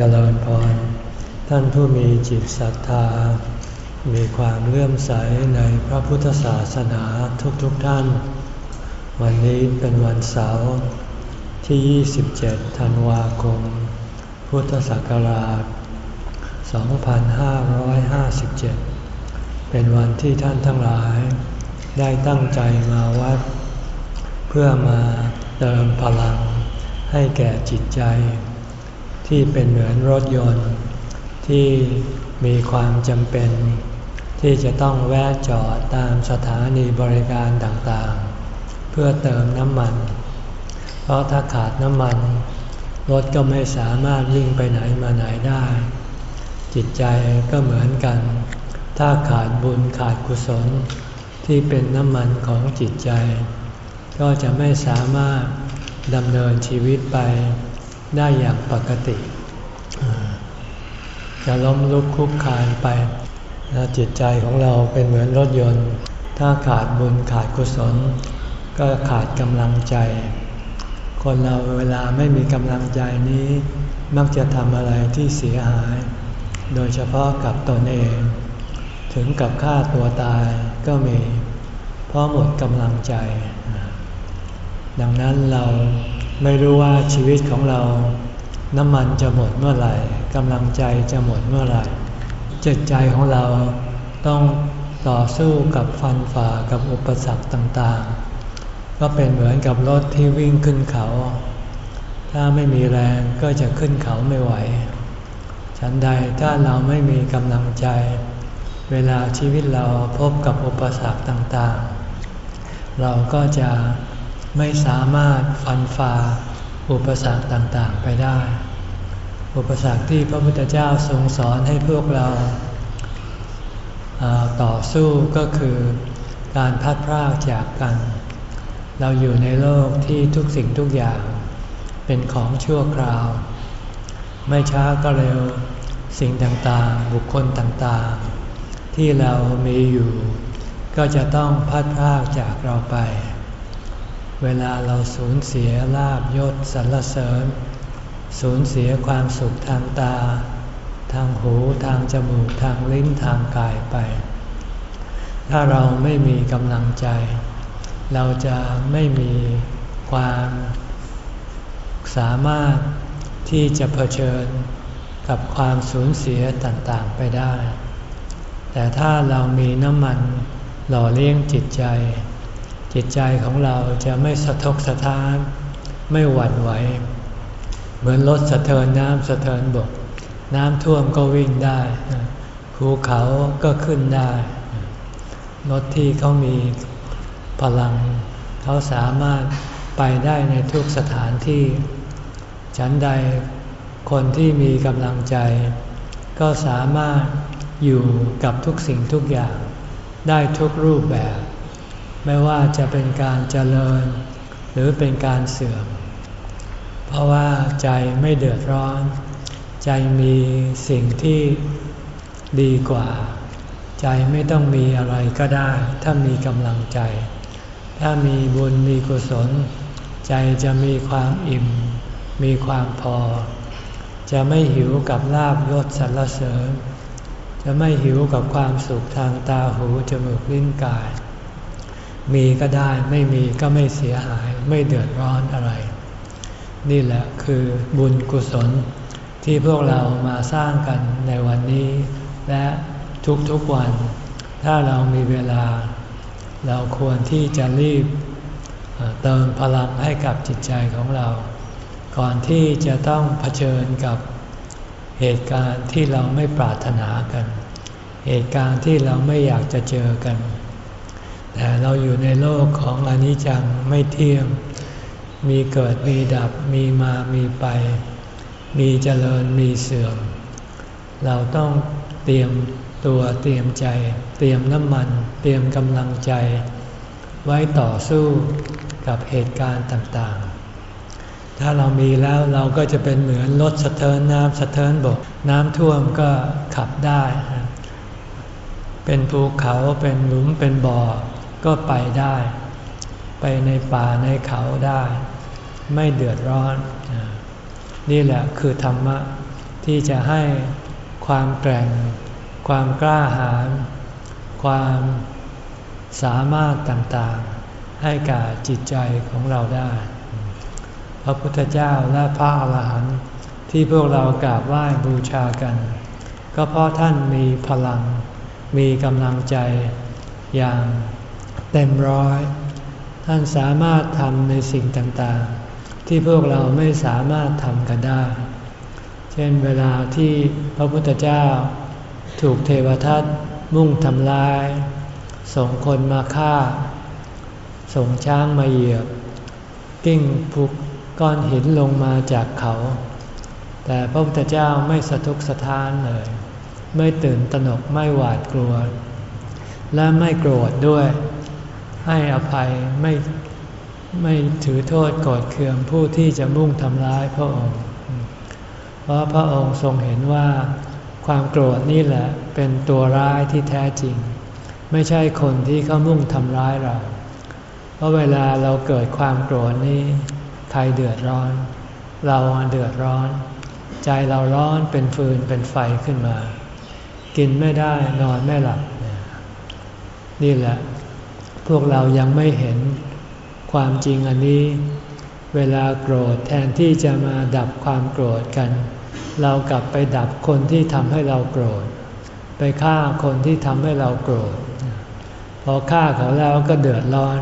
เจริญพร ท่านผู้มีจิตศรัทธา มีความเลื่อมใสในพระพุทธศาสนาทุกๆทท่าน วันนี้เป็นวันเสาร์ที่ 27 ธันวาคม พุทธศักราช 2557 เป็นวันที่ท่านทั้งหลาย ได้ตั้งใจมาวัด เพื่อมาเติมพลังให้แก่จิตใจ ที่เป็นเหมือนรถยนต์ ที่มีความจำเป็น ที่จะต้องแวะจอดตามสถานีบริการต่างๆ เพื่อเติมน้ำมัน เพราะถ้าขาดน้ำมัน รถก็ไม่สามารถวิ่งไปไหนมาไหนได้ จิตใจก็เหมือนกัน ถ้าขาดบุญขาดกุศล ที่เป็นน้ำมันของจิตใจ ก็จะไม่สามารถดำเนินชีวิตไป ได้อย่างปกติ จะล้มลุกคุกคานไปจิตใจของเราเป็นเหมือนรถยนต์ ถ้าขาดบุญขาดกุศล ก็ขาดกำลังใจ คนเราเวลาไม่มีกำลังใจนี้ มักจะทำอะไรที่เสียหาย โดยเฉพาะกับตนเอง ถึงกับฆ่าตัวตายก็มี เพราะหมดกำลังใจ ดังนั้นเรา ไม่รู้ว่าชีวิตของเรา น้ำมันจะหมดเมื่อไหร่กำลังใจจะหมดเมื่อไหร่จิตใจของเราต้องต่อสู้กับฟันฝ่ากับอุปสรรคต่างๆ ก็เป็นเหมือนกับรถที่วิ่งขึ้นเขา ถ้าไม่มีแรงก็จะขึ้นเขาไม่ไหว ฉันใดถ้าเราไม่มีกำลังใจ เวลาชีวิตเราพบกับอุปสรรคต่างๆ เราก็จะ ไม่สามารถฟันฝ่าอุปสรรคต่างๆไปได้ อุปสรรคที่พระพุทธเจ้าทรงสอนให้พวกเราต่อสู้ก็คือการพัดพรากจากกัน เราอยู่ในโลกที่ทุกสิ่งทุกอย่างเป็นของชั่วคราว ไม่ช้าก็เร็วสิ่งต่างๆ บุคคลต่างๆ ที่เรามีอยู่ ก็จะต้องพัดพรากจากเราไป เวลาเราสูญเสียลาบยศสรรเสริญ สูญเสียความสุขทางตา ทางหูทางจมูกทางลิ้นทางกายไป ถ้าเราไม่มีกำลังใจ เราจะไม่มีความสามารถที่จะเผชิญกับความสูญเสียต่างๆไปได้ แต่ถ้าเรามีน้ำมันหล่อเลี้ยงจิตใจ จิตใจของเราจะไม่สะทกสะท้าน ไม่หวั่นไหว เหมือนรถสะเทินน้ำสะเทินบก น้ำท่วมก็วิ่งได้ภูเขาก็ขึ้นได้รถที่เขามีพลัง เขาสามารถไปได้ในทุกสถานที่ ฉันใดคนที่มีกำลังใจ ก็สามารถอยู่กับทุกสิ่งทุกอย่างได้ทุกรูปแบบ ไม่ว่าจะเป็นการเจริญ หรือเป็นการเสื่อม เพราะว่าใจไม่เดือดร้อน ใจมีสิ่งที่ดีกว่า ใจไม่ต้องมีอะไรก็ได้ ถ้ามีกำลังใจ ถ้ามีบุญมีกุศล ใจจะมีความอิ่ม มีความพอ จะไม่หิวกับลาบยศสรรเสริญ จะไม่หิวกับความสุขทางตาหูจมูกลิ้นกาย มีก็ได้ไม่มีก็ไม่เสียหายไม่เดือดร้อนอะไร นี่แหละคือบุญกุศลที่พวกเรามาสร้างกันในวันนี้ และทุกๆวัน ถ้าเรามีเวลา เราควรที่จะรีบเติมพลังให้กับจิตใจของเรา ก่อนที่จะต้องเผชิญกับเหตุการณ์ที่เราไม่ปรารถนากัน เหตุการณ์ที่เราไม่อยากจะเจอกัน แต่เราอยู่ในโลกของอนิจจังไม่เที่ยง มีเกิดมีดับมีมามีไป มีเจริญมีเสื่อม เราต้องเตรียมตัวเตรียมใจ เตรียมน้ำมัน เตรียมกำลังใจ ไว้ต่อสู้กับเหตุการณ์ต่างๆ ถ้าเรามีแล้วเราก็จะเป็นเหมือนรถสะเทินน้ำสะเทินบก น้ำท่วมก็ขับได้ เป็นภูเขาเป็นหลุมเป็นบ่อ ก็ไปได้ ไปในป่าในเขาได้ ไม่เดือดร้อน นี่แหละคือธรรมะ ที่จะให้ความแกร่ง ความกล้าหาญความสามารถต่างๆ ให้กับจิตใจของเราได้ พระพุทธเจ้าและพระอาหารหันต์ที่พวกเรากราบไหว้บูชากัน ก็เพราะท่านมีพลังมีกำลังใจอย่าง เต็มร้อย ท่านสามารถทำในสิ่งต่างๆ ที่พวกเราไม่สามารถทำกันได้ เช่นเวลาที่พระพุทธเจ้า ถูกเทวทัตมุ่งทำลาย ส่งคนมาฆ่า ส่งช้างมาเหยียบ กิ้งพุกก้อนหินลงมาจากเขา แต่พระพุทธเจ้าไม่สะทุกสะท้านเลย ไม่ตื่นตระหนกไม่หวาดกลัว และไม่โกรธด้วย ให้อภัยไม่ไม่ถือโทษโกรธเคืองผู้ที่จะมุ่งทำร้ายพระองค์ เพราะพระองค์ทรงเห็นว่า ความโกรธนี่แหละเป็นตัวร้ายที่แท้จริง ไม่ใช่คนที่เขามุ่งทำร้ายเรา เพราะเวลาเราเกิดความโกรธนี้ใครเดือดร้อน เราเดือดร้อน ใจเราร้อนเป็นฟืนเป็นไฟขึ้นมา กินไม่ได้นอนไม่หลับ นี่แหละ พวกเรายังไม่เห็นความจริงอันนี้ เวลาโกรธแทนที่จะมาดับความโกรธกัน เรากลับไปดับคนที่ทำให้เราโกรธ ไปฆ่าคนที่ทำให้เราโกรธ พอฆ่าเขาแล้วก็เดือดร้อน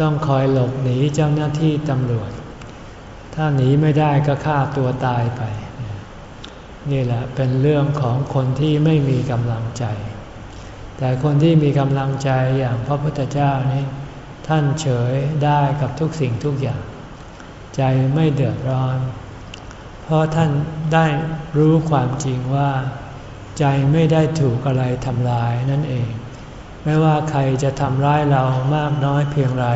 ต้องคอยหลบหนีเจ้าหน้าที่ตำรวจ ถ้าหนีไม่ได้ก็ฆ่าตัวตายไป นี่แหละเป็นเรื่องของคนที่ไม่มีกำลังใจ แต่คนที่มีกำลังใจอย่างพระพุทธเจ้านี่ท่านเฉยได้กับทุกสิ่งทุกอย่าง ใจไม่เดือดร้อน เพราะท่านได้รู้ความจริงว่า ใจไม่ได้ถูกอะไรทำลายนั่นเอง ไม่ว่าใครจะทำร้ายเรามากน้อยเพียงไร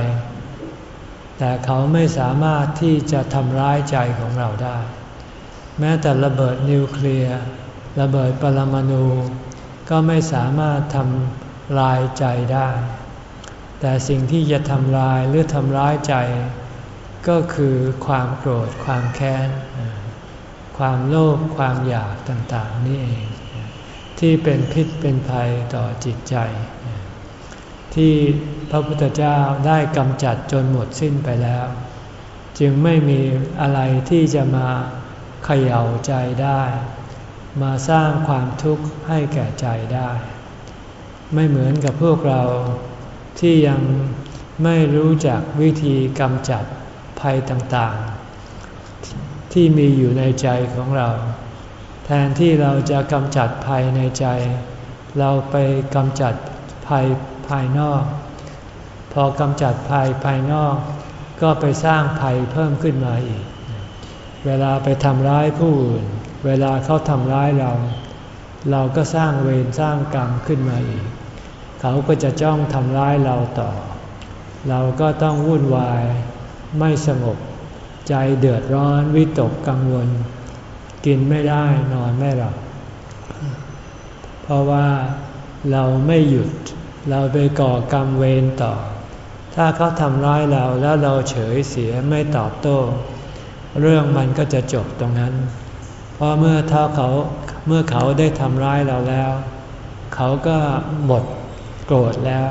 แต่เขาไม่สามารถที่จะทำร้ายใจของเราได้ แม้แต่ระเบิดนิวเคลียร์ระเบิดปรมาณู ก็ไม่สามารถทำลายใจได้ แต่สิ่งที่จะทำลายหรือทำร้ายใจ ก็คือความโกรธความแค้น ความโลภความอยากต่างๆ นี่เอง ที่เป็นพิษเป็นภัยต่อจิตใจ ที่พระพุทธเจ้าได้กำจัดจนหมดสิ้นไปแล้ว จึงไม่มีอะไรที่จะมาเขย่าใจได้ มาสร้างความทุกข์ให้แก่ใจได้ ไม่เหมือนกับพวกเราที่ยังไม่รู้จักวิธีกำจัดภัยต่างๆ ที่มีอยู่ในใจของเรา แทนที่เราจะกำจัดภัยในใจ เราไปกำจัดภัยภายนอก พอกำจัดภัยภายนอก ก็ไปสร้างภัยเพิ่มขึ้นมาอีก เวลาไปทำร้ายผู้อื่น เวลาเขาทำร้ายเรา เราก็สร้างเวรสร้างกรรมขึ้นมาอีก เขาก็จะจ้องทำร้ายเราต่อ เราก็ต้องวุ่นวาย ไม่สงบ ใจเดือดร้อนวิตกกังวล กินไม่ได้นอนไม่หลับ เพราะว่าเราไม่หยุด เราไปก่อกรรมเวรต่อ ถ้าเขาทำร้ายเราแล้วเราเฉยเสียไม่ตอบโต้ เรื่องมันก็จะจบตรงนั้น เพราะเมื่อเท่าเขาเมื่อเขาได้ทำร้ายเราแล้ว เขาก็หมดโกรธแล้ว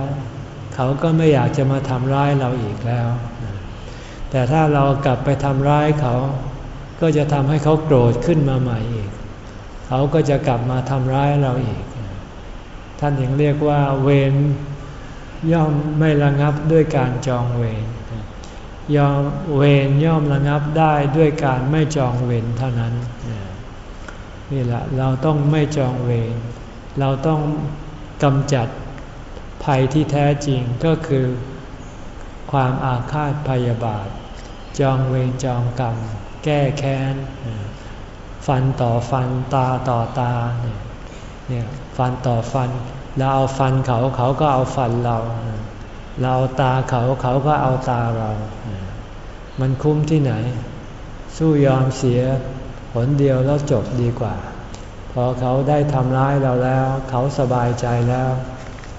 เขาก็ไม่อยากจะมาทำร้ายเราอีกแล้ว แต่ถ้าเรากลับไปทำร้ายเขา ก็จะทำให้เขาโกรธขึ้นมาใหม่อีก เขาก็จะกลับมาทำร้ายเราอีก ท่านยังเรียกว่าเวรย่อมไม่ระงับด้วยการจองเวรยอมเวรย่อมระงับได้ด้วยการไม่จองเวรเท่านั้น นี่แหละเราต้องไม่จองเวรเราต้องกำจัดภัยที่แท้จริงก็คือ ความอาฆาตพยาบาท จองเวรจองกรรม แก้แค้น ฟันต่อฟันตาต่อตาเนี่ยฟันต่อฟัน เราเอาฟันเขาเขาก็เอาฟันเรา เราเอาตาเขาเขาก็เอาตาเรา มันคุ้มที่ไหน สู้ยอมเสีย ผลเดียวแล้วจบดีกว่า พอเขาได้ทำร้ายเราแล้ว เขาสบายใจแล้ว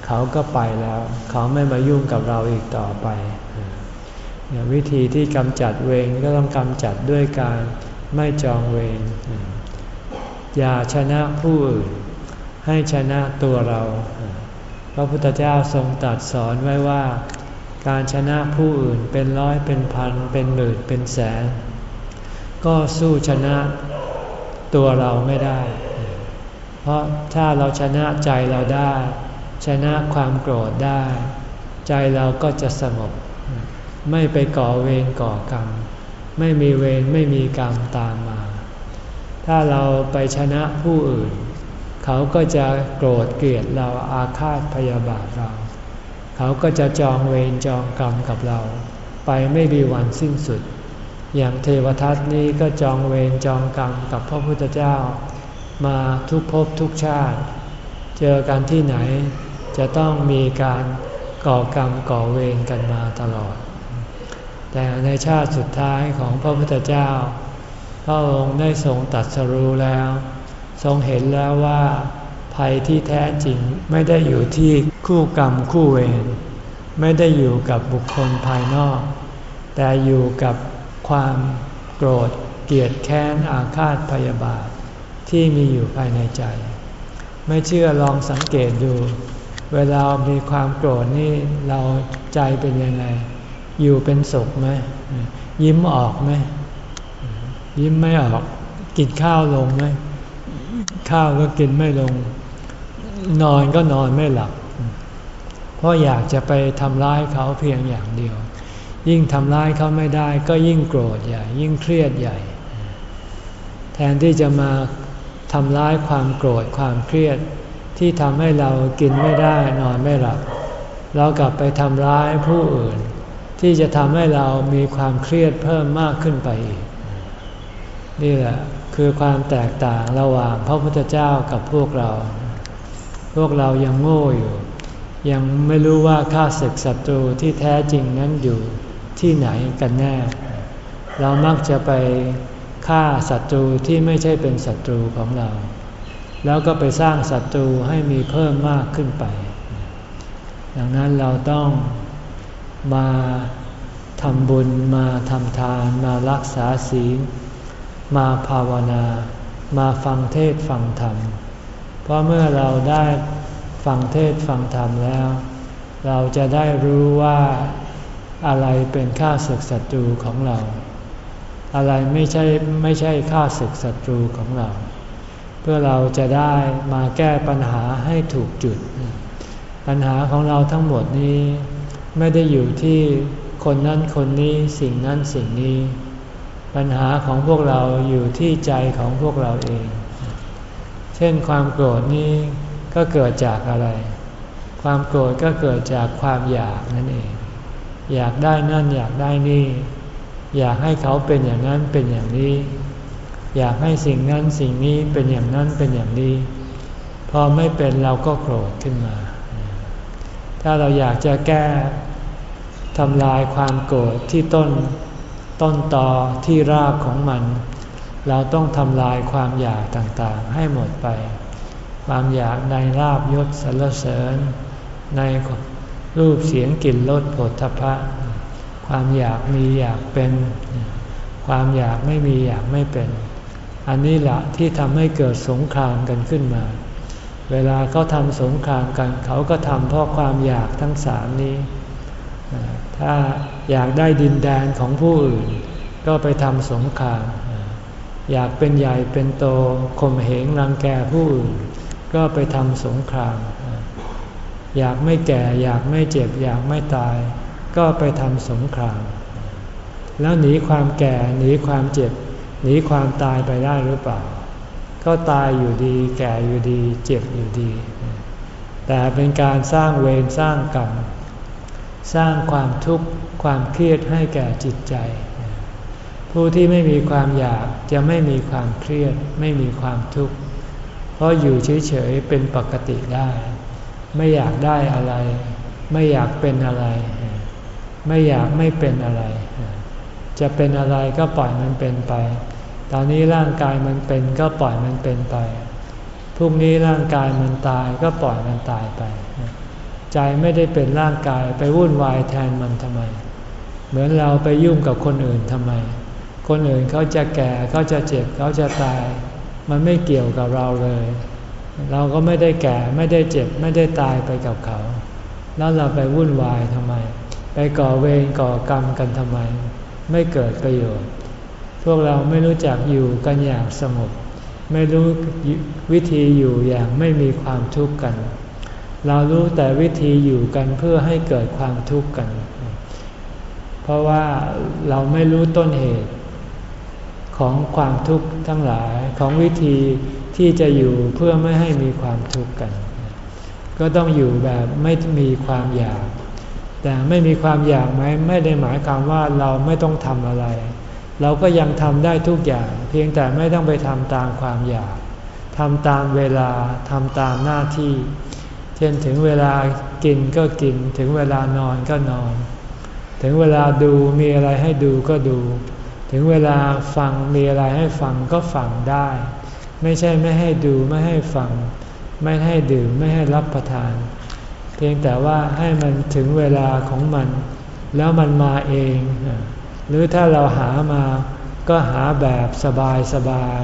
เขาก็ไปแล้ว เขาไม่มายุ่งกับเราอีกต่อไป วิธีที่กำจัดเวรก็ต้องกำจัดด้วยการไม่จองเวรอย่าชนะผู้อื่นให้ชนะตัวเรา พระพุทธเจ้าทรงตรัสสอนไว้ว่า การชนะผู้อื่นเป็นร้อยเป็นพันเป็นหมื่นเป็นแสน ก็สู้ชนะตัวเราไม่ได้ เพราะถ้าเราชนะใจเราได้ ชนะความโกรธได้ ใจเราก็จะสงบ ไม่ไปก่อเวรก่อกรรม ไม่มีเวรไม่มีกรรมตามมา ถ้าเราไปชนะผู้อื่น เขาก็จะโกรธเกลียดเราอาฆาตพยาบาทเรา เขาก็จะจองเวรจองกรรมกับเรา ไปไม่มีวันสิ้นสุด อย่างเทวทัตนี้ก็จองเวรจองกรรมกับพระพุทธเจ้า มาทุกภพทุกชาติ เจอกันที่ไหน จะต้องมีการก่อกรรมก่อเวรกันมาตลอด แต่ในชาติสุดท้ายของพระพุทธเจ้า พระองค์ได้ทรงตัดสรู้แล้ว ทรงเห็นแล้วว่าภัยที่แท้จริงไม่ได้อยู่ที่คู่กรรมคู่เวรไม่ได้อยู่กับบุคคลภายนอก แต่อยู่กับ ความโกรธเกลียดแค้นอาฆาตพยาบาท ที่มีอยู่ภายในใจ ไม่เชื่อลองสังเกตดู เวลามีความโกรธนี่เราใจเป็นยังไง อยู่เป็นสุขไหมยิ้มออกไหมยิ้มไม่ออกกินข้าวลงไหมข้าวก็กินไม่ลง นอนก็นอนไม่หลับ เพราะอยากจะไปทำร้ายเขาเพียงอย่างเดียว ยิ่งทำร้ายเขาไม่ได้ก็ยิ่งโกรธใหญ่ ยิ่งเครียดใหญ่ แทนที่จะมาทำร้ายความโกรธความเครียดที่ทำให้เรากินไม่ได้นอนไม่หลับ เรากลับไปทำร้ายผู้อื่น ที่จะทำให้เรามีความเครียดเพิ่มมากขึ้นไปอีก นี่แหละคือความแตกต่างระหว่างพระพุทธเจ้ากับพวกเรา พวกเรายังโง่อยู่ ยังไม่รู้ว่าข้าศึกศัตรูที่แท้จริงนั้นอยู่ ที่ไหนกันแน่ เรามักจะไปฆ่าศัตรูที่ไม่ใช่เป็นศัตรูของเรา แล้วก็ไปสร้างศัตรูให้มีเพิ่มมากขึ้นไป ดังนั้นเราต้องมาทำบุญมาทำทานมารักษาศีล มาภาวนา มาฟังเทศฟังธรรม เพราะเมื่อเราได้ฟังเทศฟังธรรมแล้ว เราจะได้รู้ว่า อะไรเป็นข้าศึกศัตรูของเรา อะไรไม่ใช่ไม่ใช่ข้าศึกศัตรูของเรา เพื่อเราจะได้มาแก้ปัญหาให้ถูกจุด ปัญหาของเราทั้งหมดนี้ไม่ได้อยู่ที่คนนั้นคนนี้สิ่งนั้นสิ่งนี้ ปัญหาของพวกเราอยู่ที่ใจของพวกเราเอง เช่นความโกรธนี้ก็เกิดจากอะไร ความโกรธก็เกิดจากความอยากนั่นเอง อยากได้นั่นอยากได้นี่ อยากให้เขาเป็นอย่างนั้นเป็นอย่างนี้ อยากให้สิ่งนั้นสิ่งนี้เป็นอย่างนั้นเป็นอย่างนี้ พอไม่เป็นเราก็โกรธขึ้นมา ถ้าเราอยากจะแก้ทำลายความโกรธที่ต้นต้นตอที่รากของมัน เราต้องทำลายความอยากต่างๆ ให้หมดไป ความอยากในลาบยศสรรเสริญใน รูปเสียงกลิ่นรสผลทพะ ความอยากมีอยากเป็น ความอยากไม่มีอยากไม่เป็น อันนี้แหละที่ทำให้เกิดสงครามกันขึ้นมา เวลาเขาทำสงครามกันเขาก็ทำเพราะความอยากทั้งสามนี้ ถ้าอยากได้ดินแดนของผู้อื่น ก็ไปทำสงคราม อยากเป็นใหญ่เป็นโตข่มเหงรังแกผู้อื่น ก็ไปทำสงคราม อยากไม่แก่ อยากไม่เจ็บ อยากไม่ตาย ก็ไปทำสงคราม แล้วหนีความแก่หนีความเจ็บ หนีความตายไปได้หรือเปล่า ก็ตายอยู่ดี แก่อยู่ดี เจ็บอยู่ดี แต่เป็นการสร้างเวรสร้างกรรมสร้างความทุกข์ความเครียดให้แก่จิตใจ ผู้ที่ไม่มีความอยากจะไม่มีความเครียด ไม่มีความทุกข์ เพราะอยู่เฉยๆเป็นปกติได้ ไม่อยากได้อะไร ไม่อยากเป็นอะไร ไม่อยากไม่เป็นอะไร จะเป็นอะไรก็ปล่อยมันเป็นไป ตอนนี้ร่างกายมันเป็นก็ปล่อยมันเป็นไปพรุ่งนี้ร่างกายมันตายก็ปล่อยมันตายไป ใจไม่ได้เป็นร่างกายไปวุ่นวายแทนมันทำไม เหมือนเราไปยุ่งกับคนอื่นทำไม คนอื่นเขาจะแก่เขาจะเจ็บเขาจะตาย มันไม่เกี่ยวกับเราเลย เราก็ไม่ได้แก่ไม่ได้เจ็บไม่ได้ตายไปกับเขา แล้วเราไปวุ่นวายทำไม ไปก่อเวรก่อกรรมกันทำไม ไม่เกิดประโยชน์ พวกเราไม่รู้จักอยู่กันอย่างสงบไม่รู้วิธีอยู่อย่างไม่มีความทุกข์กัน เรารู้แต่วิธีอยู่กันเพื่อให้เกิดความทุกข์กัน เพราะว่าเราไม่รู้ต้นเหตุของความทุกข์ทั้งหลายของวิธี ที่จะอยู่เพื่อไม่ให้มีความทุกข์กัน ก็ต้องอยู่แบบไม่มีความอยาก แต่ไม่มีความอยากไหมไม่ได้หมายความว่าเราไม่ต้องทำอะไร เราก็ยังทำได้ทุกอย่าง เพียงแต่ไม่ต้องไปทำตามความอยากทำตามเวลาทำตามหน้าที่ เช่นถึงเวลากินก็กิน ถึงเวลานอนก็นอน ถึงเวลาดูมีอะไรให้ดูก็ดู ถึงเวลาฟังมีอะไรให้ฟังก็ฟังได้ ไม่ใช่ไม่ให้ดูไม่ให้ฟัง ไม่ให้ดื่มไม่ให้รับประทาน เพียงแต่ว่าให้มันถึงเวลาของมัน แล้วมันมาเอง หรือถ้าเราหามาก็หาแบบสบายสบาย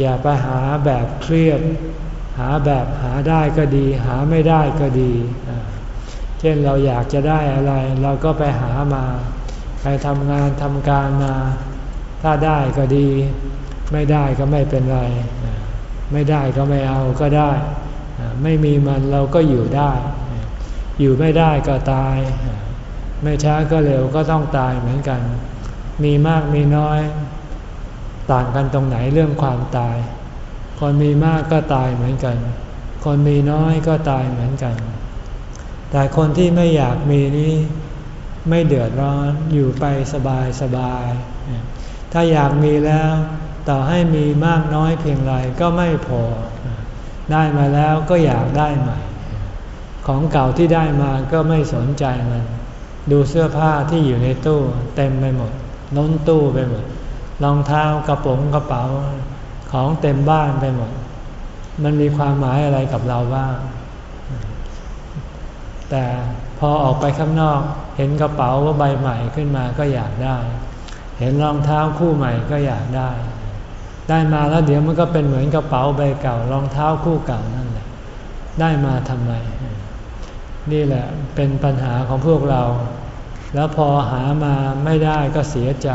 อย่าไปหาแบบเครียด หาแบบหาได้ก็ดี หาไม่ได้ก็ดี เช่นเราอยากจะได้อะไร เราก็ไปหามา ไปทำงานทำการมา ถ้าได้ก็ดี ไม่ได้ก็ไม่เป็นไร ไม่ได้ก็ไม่เอาก็ได้ ไม่มีมันเราก็อยู่ได้ อยู่ไม่ได้ก็ตาย ไม่ช้าก็เร็วก็ต้องตายเหมือนกัน มีมากมีน้อย ต่างกันตรงไหนเรื่องความตาย คนมีมากก็ตายเหมือนกัน คนมีน้อยก็ตายเหมือนกัน แต่คนที่ไม่อยากมีนี้ไม่เดือดร้อนอยู่ไปสบายสบาย ถ้าอยากมีแล้ว ต่อให้มีมากน้อยเพียงไรก็ไม่พอ ได้มาแล้วก็อยากได้ใหม่ ของเก่าที่ได้มาก็ไม่สนใจมัน ดูเสื้อผ้าที่อยู่ในตู้เต็มไปหมดน้นตู้ไปหมดรองเท้ากระป๋องกระเป๋า ของเต็มบ้านไปหมด มันมีความหมายอะไรกับเราบ้างแต่พอออกไปข้างนอก เห็นกระเป๋าว่าใบใหม่ขึ้นมาก็อยากได้ เห็นรองเท้าคู่ใหม่ก็อยากได้ ได้มาแล้วเดี๋ยวมันก็เป็นเหมือนกระเป๋าใบเก่ารองเท้าคู่เก่านั่นแหละได้มาทำไม นี่แหละเป็นปัญหาของพวกเรา แล้วพอหามาไม่ได้ก็เสียใจ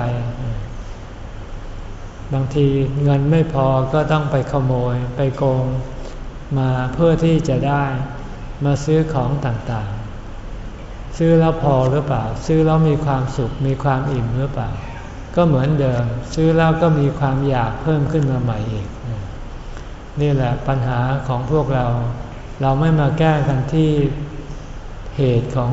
บางทีเงินไม่พอก็ต้องไปขโมยไปโกงมาเพื่อที่จะได้มาซื้อของต่างๆ ซื้อแล้วพอหรือเปล่า ซื้อแล้วมีความสุขมีความอิ่มหรือเปล่า ก็เหมือนเดิม ซื้อแล้วก็มีความอยากเพิ่มขึ้นมาใหม่อีก นี่แหละปัญหาของพวกเรา เราไม่มาแก้กันที่เหตุของ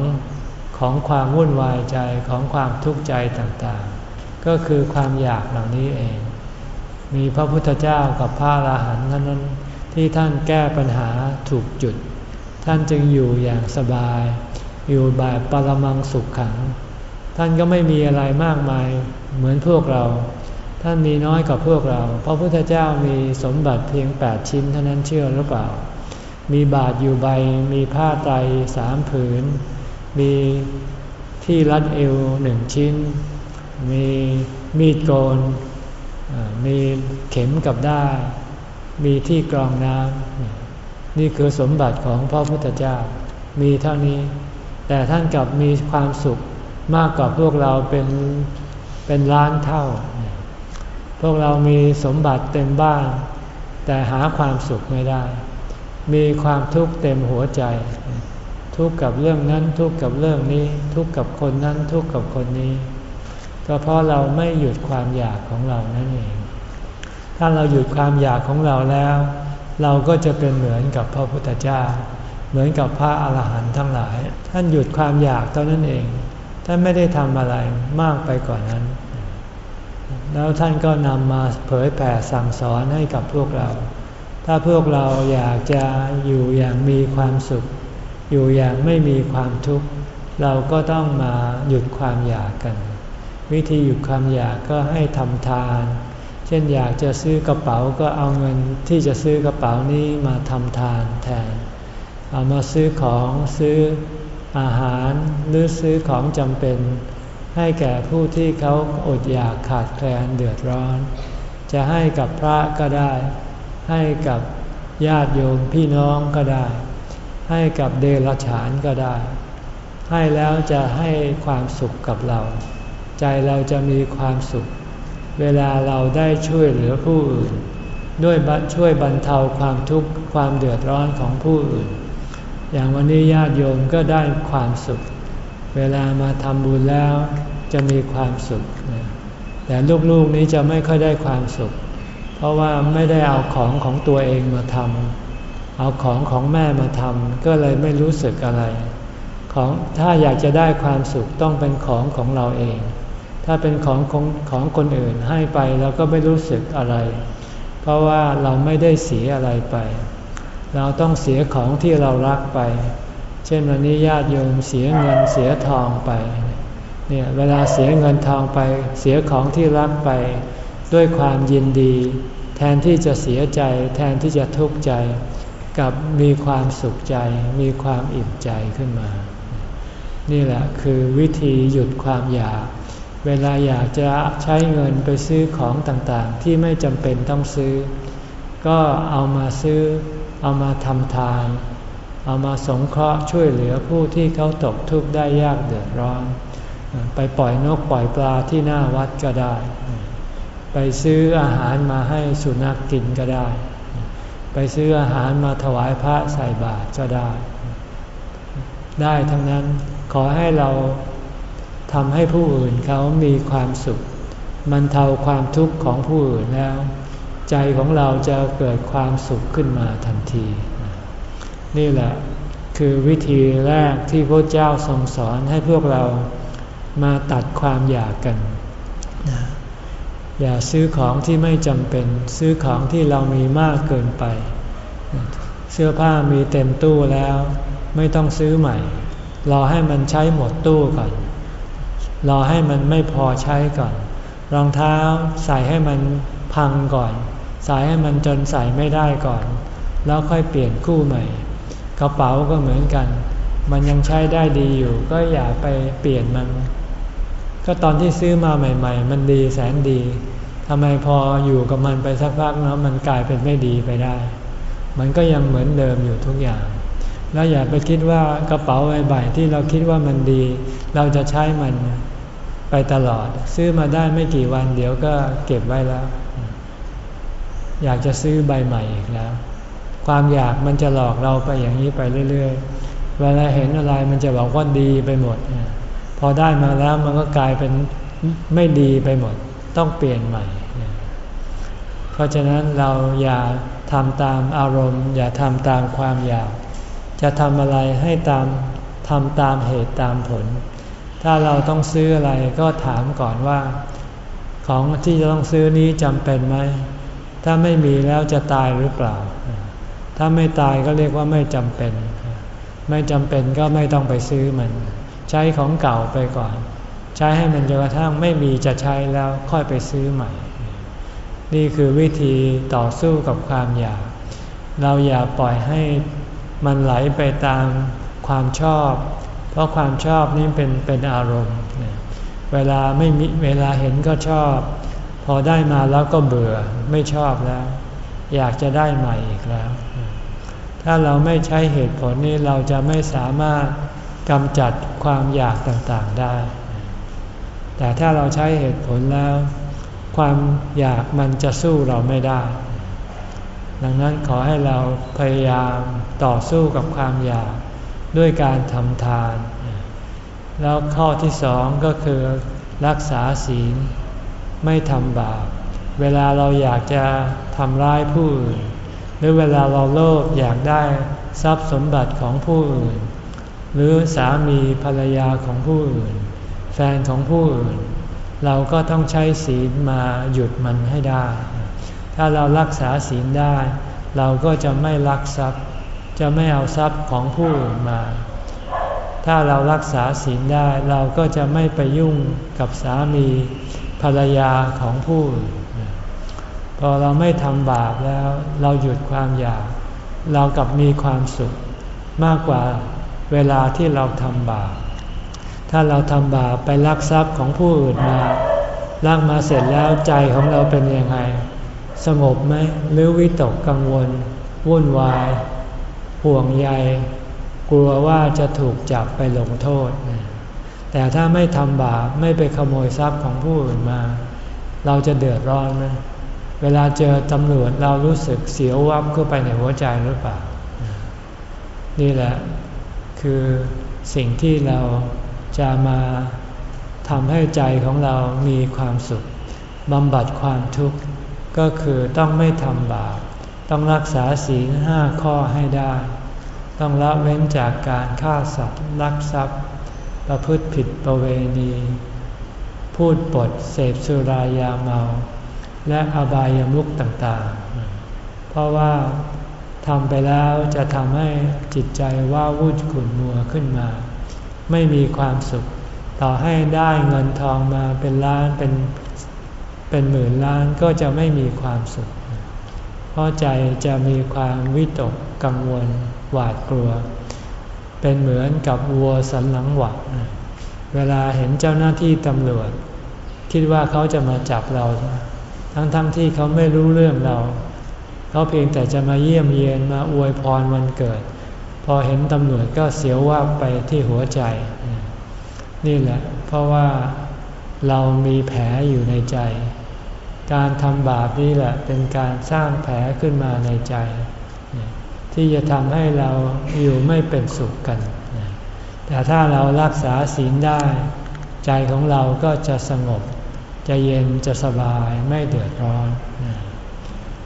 ของความวุ่นวายใจของความทุกข์ใจต่างๆ ก็คือความอยากเหล่านี้เอง มีพระพุทธเจ้ากับพระอราหันต์นั้นที่ท่านแก้ปัญหาถูกจุด ท่านจึงอยู่อย่างสบาย อยู่แบบปรมังสุขขัง ท่านก็ไม่มีอะไรมากมาย เหมือนพวกเรา ท่านมีน้อยกว่าพวกเรา เพราะพุทธเจ้ามีสมบัติเพียงแปดชิ้นเท่านั้นเชื่อหรือเปล่า มีบาทอยู่ใบ มีผ้าไตรสามผืน มีที่รัดเอวหนึ่งชิ้น มีมีดโกน มีเข็มกับได้ มีที่กรองน้ำ นี่คือสมบัติของพระพุทธเจ้า มีเท่านี้ แต่ท่านกลับมีความสุขมากกว่าพวกเราเป็น เป็นล้านเท่า พวกเรามีสมบัติเต็มบ้าน แต่หาความสุขไม่ได้ มีความทุกข์เต็มหัวใจ ทุกข์กับเรื่องนั้นทุกข์กับเรื่องนี้ ทุกข์กับคนนั้นทุกข์กับคนนี้ ก็เพราะเราไม่หยุดความอยากของเรานั่นเอง ถ้าเราหยุดความอยากของเราแล้ว เราก็จะเป็นเหมือนกับพระพุทธเจ้า เหมือนกับพระอาหารหันต์ทั้งหลาย ท่านหยุดความอยากเท่านั้นเอง ท่านไม่ได้ทำอะไรมากไปกว่านนั้น แล้วท่านก็นำมาเผยแผ่สั่งสอนให้กับพวกเรา ถ้าพวกเราอยากจะอยู่อย่างมีความสุข อยู่อย่างไม่มีความทุกข์ เราก็ต้องมาหยุดความอยากกัน วิธีหยุดความอยากก็ให้ทำทาน เช่นอยากจะซื้อกระเป๋าก็เอาเงินที่จะซื้อกระเป๋านี้มาทำทานแทน เอามาซื้อของซื้อ อาหารหรือซื้อของจำเป็น ให้แก่ผู้ที่เขาอดอยากขาดแคลนเดือดร้อน จะให้กับพระก็ได้ ให้กับญาติโยมพี่น้องก็ได้ ให้กับเดรัจฉานก็ได้ ให้แล้วจะให้ความสุขกับเรา ใจเราจะมีความสุข เวลาเราได้ช่วยเหลือผู้อื่น ด้วยช่วยบรรเทาความทุกข์ความเดือดร้อนของผู้อื่น อย่างวันนี้ญาติโยมก็ได้ความสุข เวลามาทำบุญแล้วจะมีความสุข แต่ลูกๆนี้จะไม่ค่อยได้ความสุข เพราะว่าไม่ได้เอาของของตัวเองมาทำเอาของของแม่มาทำก็เลยไม่รู้สึกอะไรของถ้าอยากจะได้ความสุขต้องเป็นของของเราเอง ถ้าเป็นของของของคนอื่นให้ไปเราก็ไม่รู้สึกอะไร เพราะว่าเราไม่ได้เสียอะไรไป เราต้องเสียของที่เรารักไป เช่นวันนี้ญาติโยมเสียเงินเสียทองไป เนี่ยเวลาเสียเงินทองไป เสียของที่รักไป ด้วยความยินดี แทนที่จะเสียใจ แทนที่จะทุกข์ใจ กับมีความสุขใจ มีความอิ่มใจขึ้นมา นี่แหละคือวิธีหยุดความอยาก เวลาอยากจะใช้เงินไปซื้อของต่างๆ ที่ไม่จำเป็นต้องซื้อ ก็เอามาซื้อ เอามาทำทาน เอามาสงเคราะห์ช่วยเหลือผู้ที่เขาตกทุกข์ได้ยากเดือดร้อน ไปปล่อยนกปล่อยปลาที่หน้าวัดก็ได้ ไปซื้ออาหารมาให้สุนัขกกินก็ได้ ไปซื้ออาหารมาถวายพระใส่บาตรก็ได้ ได้ทั้งนั้นขอให้เราทำให้ผู้อื่นเขามีความสุข มันเทาความทุกข์ของผู้อื่นแล้ว ใจของเราจะเกิดความสุขขึ้นมาทันที นี่แหละคือวิธีแรกที่พระเจ้าทรงสอนให้พวกเรามาตัดความอยากกัน อย่าซื้อของที่ไม่จำเป็น ซื้อของที่เรามีมากเกินไป เสื้อผ้ามีเต็มตู้แล้ว ไม่ต้องซื้อใหม่ รอให้มันใช้หมดตู้ก่อน รอให้มันไม่พอใช้ก่อน รองเท้าใส่ให้มันพังก่อน ใส่ให้มันจนใส่ไม่ได้ก่อน แล้วค่อยเปลี่ยนคู่ใหม่ กระเป๋าก็เหมือนกัน มันยังใช้ได้ดีอยู่ ก็อย่าไปเปลี่ยนมัน ก็ตอนที่ซื้อมาใหม่ ๆ มันดีแสนดีทำไมพออยู่กับมันไปสักพักแล้วมันกลายเป็นไม่ดีไปได้ มันก็ยังเหมือนเดิมอยู่ทุกอย่าง แล้วอย่าไปคิดว่ากระเป๋าใบๆที่เราคิดว่ามันดี เราจะใช้มันไปตลอด ซื้อมาได้ไม่กี่วันเดี๋ยวก็เก็บไว้แล้ว อยากจะซื้อใบใหม่อีกแล้ว ความอยากมันจะหลอกเราไปอย่างนี้ไปเรื่อยๆ เวลาเห็นอะไรมันจะบอกว่าดีไปหมด พอได้มาแล้วมันก็กลายเป็นไม่ดีไปหมด ต้องเปลี่ยนใหม่ เพราะฉะนั้นเราอย่าทำตามอารมณ์ อย่าทำตามความอยาก จะทำอะไรให้ตามทำตามเหตุตามผล ถ้าเราต้องซื้ออะไรก็ถามก่อนว่า ของที่จะต้องซื้อนี้จำเป็นไหม ถ้าไม่มีแล้วจะตายหรือเปล่า ถ้าไม่ตายก็เรียกว่าไม่จำเป็น ไม่จำเป็นก็ไม่ต้องไปซื้อมัน ใช้ของเก่าไปก่อน ใช้ให้มันจนกระทั่งไม่มีจะใช้แล้วค่อยไปซื้อใหม่ นี่คือวิธีต่อสู้กับความอยาก เราอย่าปล่อยให้มันไหลไปตามความชอบ เพราะความชอบนี่เป็นเป็นอารมณ์ เวลาไม่มีเวลาเห็นก็ชอบ พอได้มาแล้วก็เบื่อไม่ชอบแล้ว อยากจะได้ใหม่อีกแล้ว ถ้าเราไม่ใช้เหตุผลนี้เราจะไม่สามารถกำจัดความอยากต่างๆได้ แต่ถ้าเราใช้เหตุผลแล้ว ความอยากมันจะสู้เราไม่ได้ ดังนั้นขอให้เราพยายามต่อสู้กับความอยากด้วยการทำทาน แล้วข้อที่สองก็คือรักษาศีล ไม่ทำบาป เวลาเราอยากจะทำร้ายผู้อื่น หรือเวลาเราโลภอยากได้ทรัพย์สมบัติของผู้อื่น หรือสามีภรรยาของผู้อื่น แฟนของผู้อื่น เราก็ต้องใช้ศีลมาหยุดมันให้ได้ ถ้าเรารักษาศีลได้ เราก็จะไม่ลักทรัพย์ จะไม่เอาทรัพย์ของผู้อื่นมา ถ้าเรารักษาศีลได้เราก็จะไม่ไปยุ่งกับสามี ภรรยาของผู้อื่นพอเราไม่ทำบาปแล้ว เราหยุดความอยาก เรากลับมีความสุขมากกว่าเวลาที่เราทำบาป ถ้าเราทำบาปไปลักทรัพย์ของผู้อื่นมาลักมาเสร็จแล้วใจของเราเป็นยังไง สงบไหมหรือวิตกกังวล วุ่นวาย ห่วงใย กลัวว่าจะถูกจับไปลงโทษ แต่ถ้าไม่ทำบาปไม่ไปขโมยทรัพย์ของผู้อื่นมา เราจะเดือดร้อนไหมเวลาเจอตำรวจเรารู้สึกเสียววับเข้าไปในหัวใจหรือเปล่า นี่แหละคือสิ่งที่เราจะมาทำให้ใจของเรามีความสุขบำบัดความทุกข์ก็คือต้องไม่ทำบาปต้องรักษาศีลห้าข้อให้ได้ ต้องละเว้นจากการฆ่าสัตว์ลักทรัพย์ ประพฤติผิดประเวณี พูดปดเสพสุรายาเมา และอบายามุขต่างๆ เพราะว่าทำไปแล้วจะทำให้จิตใจว่าวุ่นขุ่นมัวขึ้นมา ไม่มีความสุข ต่อให้ได้เงินทองมาเป็นล้านเป็นเป็นหมื่นล้านก็จะไม่มีความสุข เพราะใจจะมีความวิตกกังวลหวาดกลัว เป็นเหมือนกับวัวสันหลังหวักเวลาเห็นเจ้าหน้าที่ตำรวจ คิดว่าเขาจะมาจับเรา ทั้งๆทที่เขาไม่รู้เรื่องเรา เขาเพียงแต่จะมาเยี่ยมเยียนมาอวยพรวันเกิด พอเห็นตำรวจก็เสียวว่าไปที่หัวใจ นี่แหละ เพราะว่าเรามีแผลอยู่ในใจ การทำบาปนี่แหละเป็นการสร้างแผลขึ้นมาในใจ ที่จะทำให้เราอยู่ไม่เป็นสุขกัน แต่ถ้าเรารักษาศีลได้ ใจของเราก็จะสงบ จะเย็นจะสบายไม่เดือดร้อน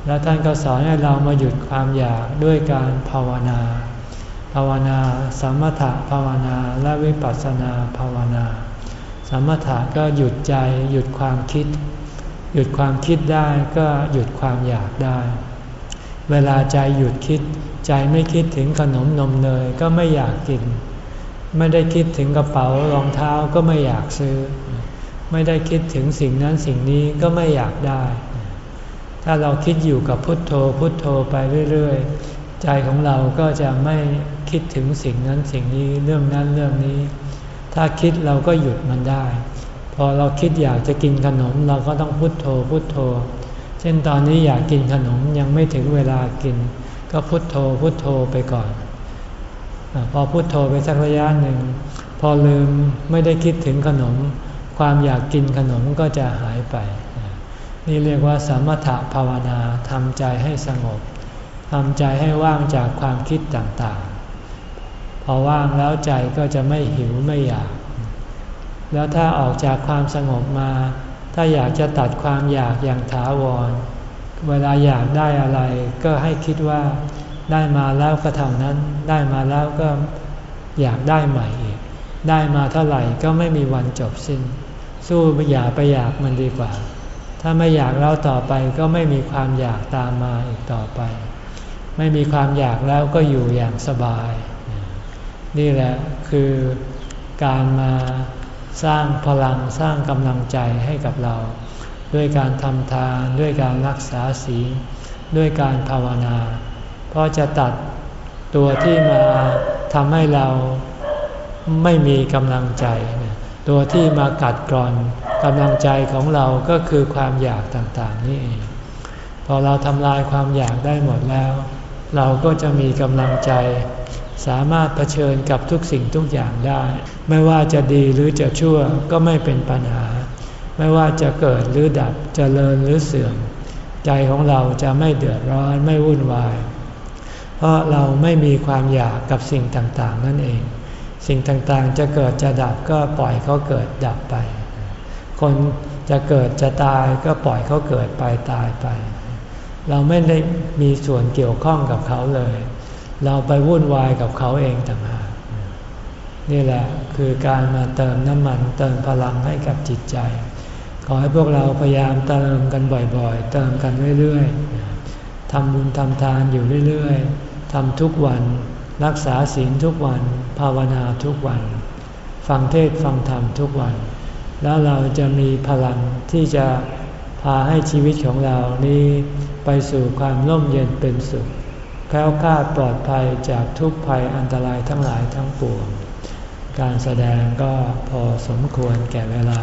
แล้วท่านก็สอนให้เรามาหยุดความอยากด้วยการภาวนา ภาวนา สมถะภาวนาและวิปัสสนาภาวนา สมถะก็หยุดใจหยุดความคิด หยุดความคิดได้ก็หยุดความอยากได้เวลาใจหยุดคิด ใจไม่คิดถึงขนมนมเนยก็ไม่อยากกิน ไม่ได้คิดถึงกระเป๋ารองเท้าก็ไม่อยากซื้อ ไม่ได้คิดถึงสิ่งนั้นสิ่งนี้ก็ไม่อยากได้ ถ้าเราคิดอยู่กับพุทโธพุทโธไปเรื่อยๆ ใจของเราก็จะไม่คิดถึงสิ่งนั้นสิ่งนี้เรื่องนั้นเรื่องนี้ ถ้าคิดเราก็หยุดมันได้ พอเราคิดอยากจะกินขนมเราก็ต้องพุทโธพุทโธ เช่นตอนนี้อยากกินขนมยังไม่ถึงเวลากิน ก็พุโทโธพุโทโธไปก่อนอพอพุโทโธไปสักระยะหนึ่ง พอลืมไม่ได้คิดถึงขนม ความอยากกินขนมก็จะหายไป นี่เรียกว่าสมถะภาวนาทำใจให้สงบทำใจให้ว่างจากความคิดต่างๆ พอว่างแล้วใจก็จะไม่หิวไม่อยาก แล้วถ้าออกจากความสงบมา ถ้าอยากจะตัดความอยากอย่างถาวร เวลาอยากได้อะไร ก็ให้คิดว่าได้มาแล้วก็เท่านั้น ได้มาแล้วก็อยากได้ใหม่อีก ได้มาเท่าไหร่ก็ไม่มีวันจบสิ้น สู้อย่าไปอยากมันดีกว่า ถ้าไม่อยากแล้วต่อไปก็ไม่มีความอยากตามมาอีกต่อไป ไม่มีความอยากแล้วก็อยู่อย่างสบาย นี่แหละคือการมาสร้างพลังสร้างกำลังใจให้กับเรา ด้วยการทำทานด้วยการรักษาศีลด้วยการภาวนา เพราะจะตัดตัวที่มาทำให้เราไม่มีกำลังใจ ตัวที่มากัดกร่อนกำลังใจของเราก็คือความอยากต่างๆนี่เอง พอเราทำลายความอยากได้หมดแล้ว เราก็จะมีกำลังใจ สามารถเผชิญกับทุกสิ่งทุกอย่างได้ ไม่ว่าจะดีหรือจะชั่วก็ไม่เป็นปัญหา ไม่ว่าจะเกิดหรือดับจเจริญหรือเสื่อม ใจของเราจะไม่เดือดร้อนไม่วุ่นวาย เพราะเราไม่มีความอยากกับสิ่งต่างๆ นั่นเอง สิ่งต่างๆ จะเกิดจะดับก็ปล่อยเขาเกิดดับไป คนจะเกิดจะตายก็ปล่อยเขาเกิดไปตายไป เราไม่ได้มีส่วนเกี่ยวข้องกับเขาเลย เราไปวุ่นวายกับเขาเองต่างหากนี่แหละคือการมาเติมน้ำมันเติมพลังให้กับจิตใจ ขอให้พวกเราพยายามเติมกันบ่อยๆ เติมกันเรื่อยๆทำบุญทำทานอยู่เรื่อยๆทำทุกวัน รักษาศีลทุกวัน ภาวนาทุกวัน ฟังเทศฟังธรรมทุกวัน แล้วเราจะมีพลังที่จะพาให้ชีวิตของเรานี้ไปสู่ความร่มเย็นเป็นสุขแคล้วคลาดปลอดภัยจากทุกภัยอันตรายทั้งหลายทั้งปวง การแสดงก็พอสมควรแก่เวลา